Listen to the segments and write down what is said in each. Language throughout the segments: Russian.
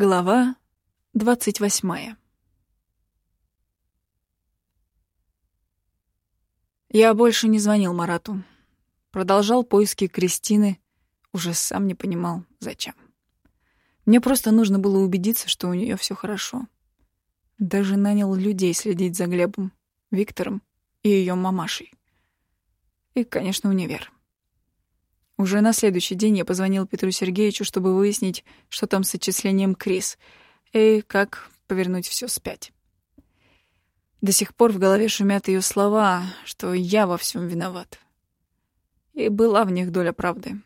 Глава двадцать восьмая Я больше не звонил Марату. Продолжал поиски Кристины, уже сам не понимал, зачем. Мне просто нужно было убедиться, что у нее все хорошо. Даже нанял людей следить за Глебом, Виктором и ее мамашей. И, конечно, универ. Уже на следующий день я позвонил Петру Сергеевичу, чтобы выяснить, что там с отчислением Крис, и как повернуть все спять. До сих пор в голове шумят ее слова, что я во всем виноват. И была в них доля правды,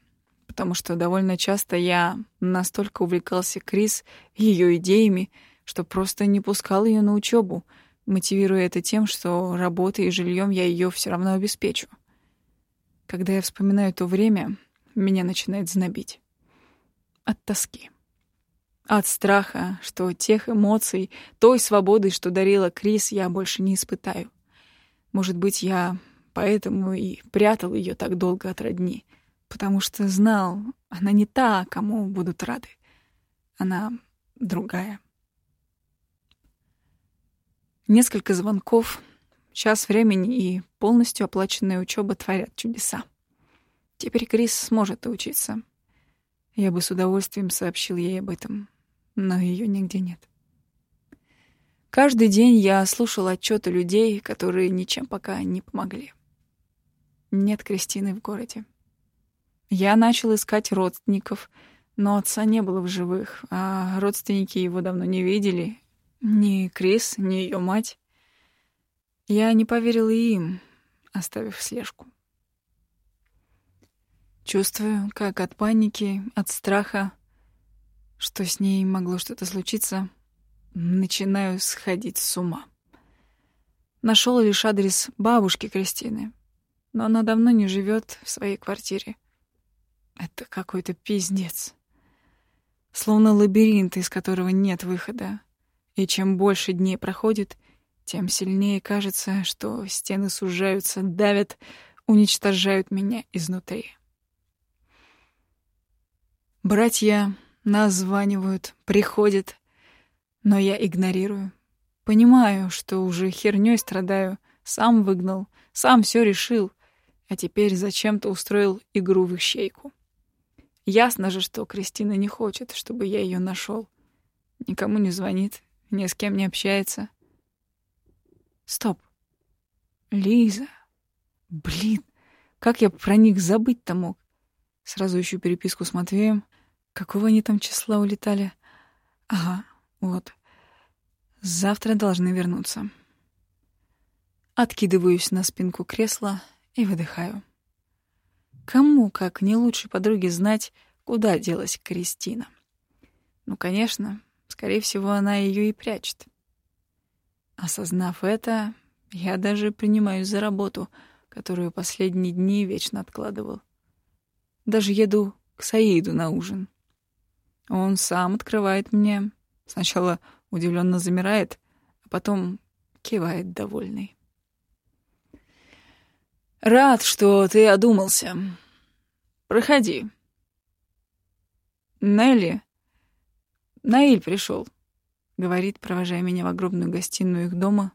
потому что довольно часто я настолько увлекался Крис ее идеями, что просто не пускал ее на учебу, мотивируя это тем, что работой и жильем я ее все равно обеспечу. Когда я вспоминаю то время, меня начинает знобить. От тоски. От страха, что тех эмоций, той свободы, что дарила Крис, я больше не испытаю. Может быть, я поэтому и прятал ее так долго от родни, потому что знал, она не та, кому будут рады. Она другая. Несколько звонков, час времени и полностью оплаченная учеба творят чудеса. Теперь Крис сможет учиться. Я бы с удовольствием сообщил ей об этом, но ее нигде нет. Каждый день я слушал отчеты людей, которые ничем пока не помогли. Нет Кристины в городе. Я начал искать родственников, но отца не было в живых, а родственники его давно не видели. Ни Крис, ни ее мать. Я не поверил и им, оставив слежку. Чувствую, как от паники, от страха, что с ней могло что-то случиться, начинаю сходить с ума. Нашел лишь адрес бабушки Кристины, но она давно не живет в своей квартире. Это какой-то пиздец. Словно лабиринт, из которого нет выхода. И чем больше дней проходит, тем сильнее кажется, что стены сужаются, давят, уничтожают меня изнутри. Братья названивают, приходят, но я игнорирую. Понимаю, что уже хернёй страдаю, сам выгнал, сам все решил, а теперь зачем-то устроил игру в ищейку. Ясно же, что Кристина не хочет, чтобы я ее нашел. Никому не звонит, ни с кем не общается. Стоп. Лиза. Блин, как я про них забыть-то мог? Сразу ищу переписку с Матвеем. Какого они там числа улетали? Ага, вот. Завтра должны вернуться. Откидываюсь на спинку кресла и выдыхаю. Кому, как не лучшей подруге, знать, куда делась Кристина? Ну, конечно, скорее всего, она ее и прячет. Осознав это, я даже принимаюсь за работу, которую последние дни вечно откладывал. Даже еду к Саиду на ужин. Он сам открывает мне. Сначала удивленно замирает, а потом кивает довольный. «Рад, что ты одумался. Проходи». «Нелли?» «Наиль пришел», — говорит, провожая меня в огромную гостиную их дома.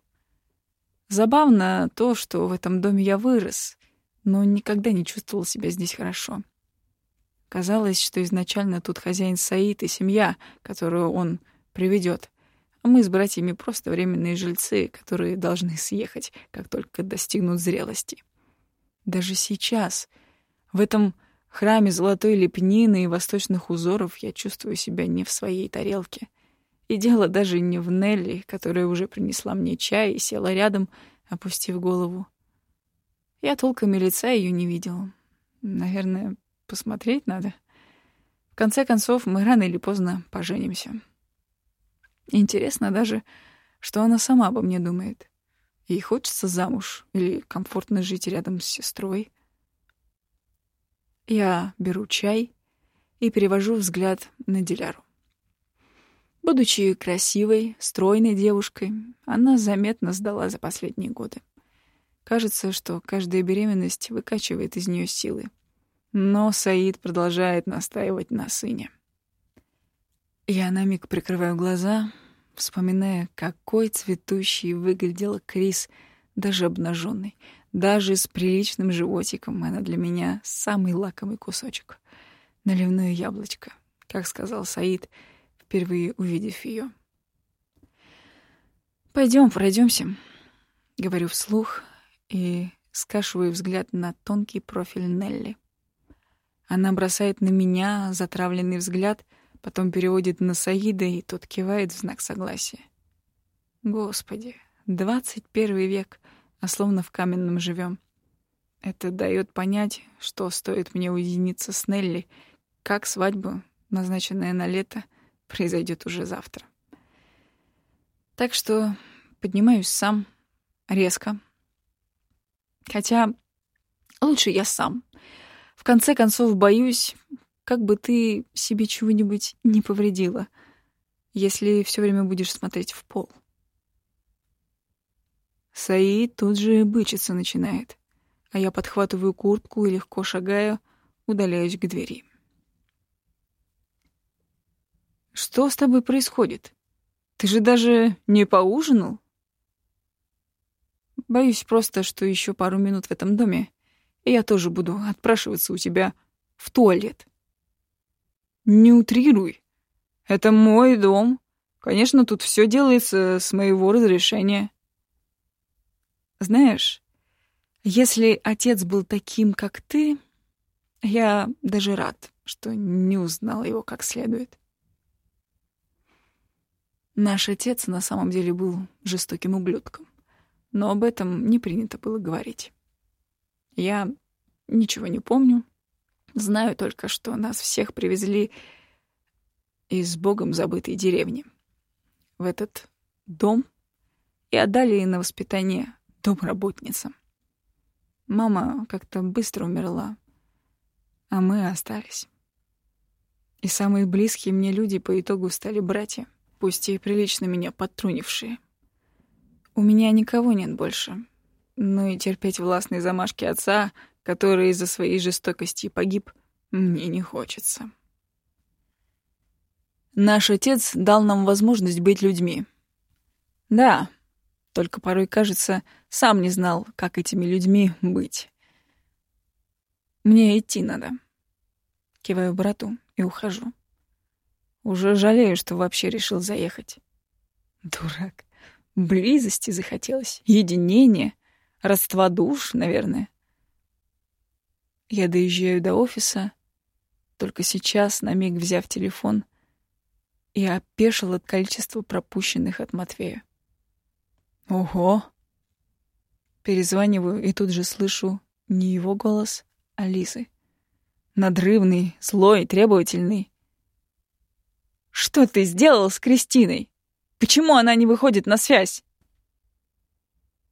«Забавно то, что в этом доме я вырос, но никогда не чувствовал себя здесь хорошо. Казалось, что изначально тут хозяин Саид и семья, которую он приведет, а мы с братьями просто временные жильцы, которые должны съехать, как только достигнут зрелости. Даже сейчас, в этом храме золотой лепнины и восточных узоров, я чувствую себя не в своей тарелке. И дело даже не в Нелли, которая уже принесла мне чай и села рядом, опустив голову. Я толком и лица ее не видела. Наверное, Посмотреть надо. В конце концов, мы рано или поздно поженимся. Интересно даже, что она сама обо мне думает. Ей хочется замуж или комфортно жить рядом с сестрой. Я беру чай и перевожу взгляд на Диляру. Будучи красивой, стройной девушкой, она заметно сдала за последние годы. Кажется, что каждая беременность выкачивает из нее силы. Но Саид продолжает настаивать на сыне. Я на миг прикрываю глаза, вспоминая, какой цветущий выглядела Крис, даже обнаженный, даже с приличным животиком. Она для меня самый лакомый кусочек. Наливное яблочко, как сказал Саид, впервые увидев ее. Пойдем, пройдемся, говорю вслух и скашиваю взгляд на тонкий профиль Нелли. Она бросает на меня затравленный взгляд, потом переводит на Саида, и тот кивает в знак согласия. Господи, двадцать первый век, а словно в каменном живем. Это дает понять, что стоит мне уединиться с Нелли, как свадьба, назначенная на лето, произойдет уже завтра. Так что поднимаюсь сам, резко. Хотя лучше я сам. В конце концов, боюсь, как бы ты себе чего-нибудь не повредила, если все время будешь смотреть в пол. Саид тут же бычиться начинает, а я подхватываю куртку и легко шагаю, удаляюсь к двери. «Что с тобой происходит? Ты же даже не поужинал?» Боюсь просто, что еще пару минут в этом доме, и я тоже буду отпрашиваться у тебя в туалет. Не утрируй. Это мой дом. Конечно, тут все делается с моего разрешения. Знаешь, если отец был таким, как ты, я даже рад, что не узнал его как следует. Наш отец на самом деле был жестоким ублюдком, но об этом не принято было говорить. Я ничего не помню. Знаю только, что нас всех привезли из богом забытой деревни в этот дом и отдали на воспитание домработницам. Мама как-то быстро умерла, а мы остались. И самые близкие мне люди по итогу стали братья, пусть и прилично меня подтрунившие. У меня никого нет больше, но и терпеть властные замашки отца, который из-за своей жестокости погиб, мне не хочется. Наш отец дал нам возможность быть людьми. Да, только порой, кажется, сам не знал, как этими людьми быть. Мне идти надо. Киваю брату и ухожу. Уже жалею, что вообще решил заехать. Дурак. Близости захотелось, единения — Родства душ, наверное. Я доезжаю до офиса, только сейчас, на миг взяв телефон, я опешил от количества пропущенных от Матвея. Ого! Перезваниваю и тут же слышу не его голос, а Лизы. Надрывный, злой, требовательный. «Что ты сделал с Кристиной? Почему она не выходит на связь?»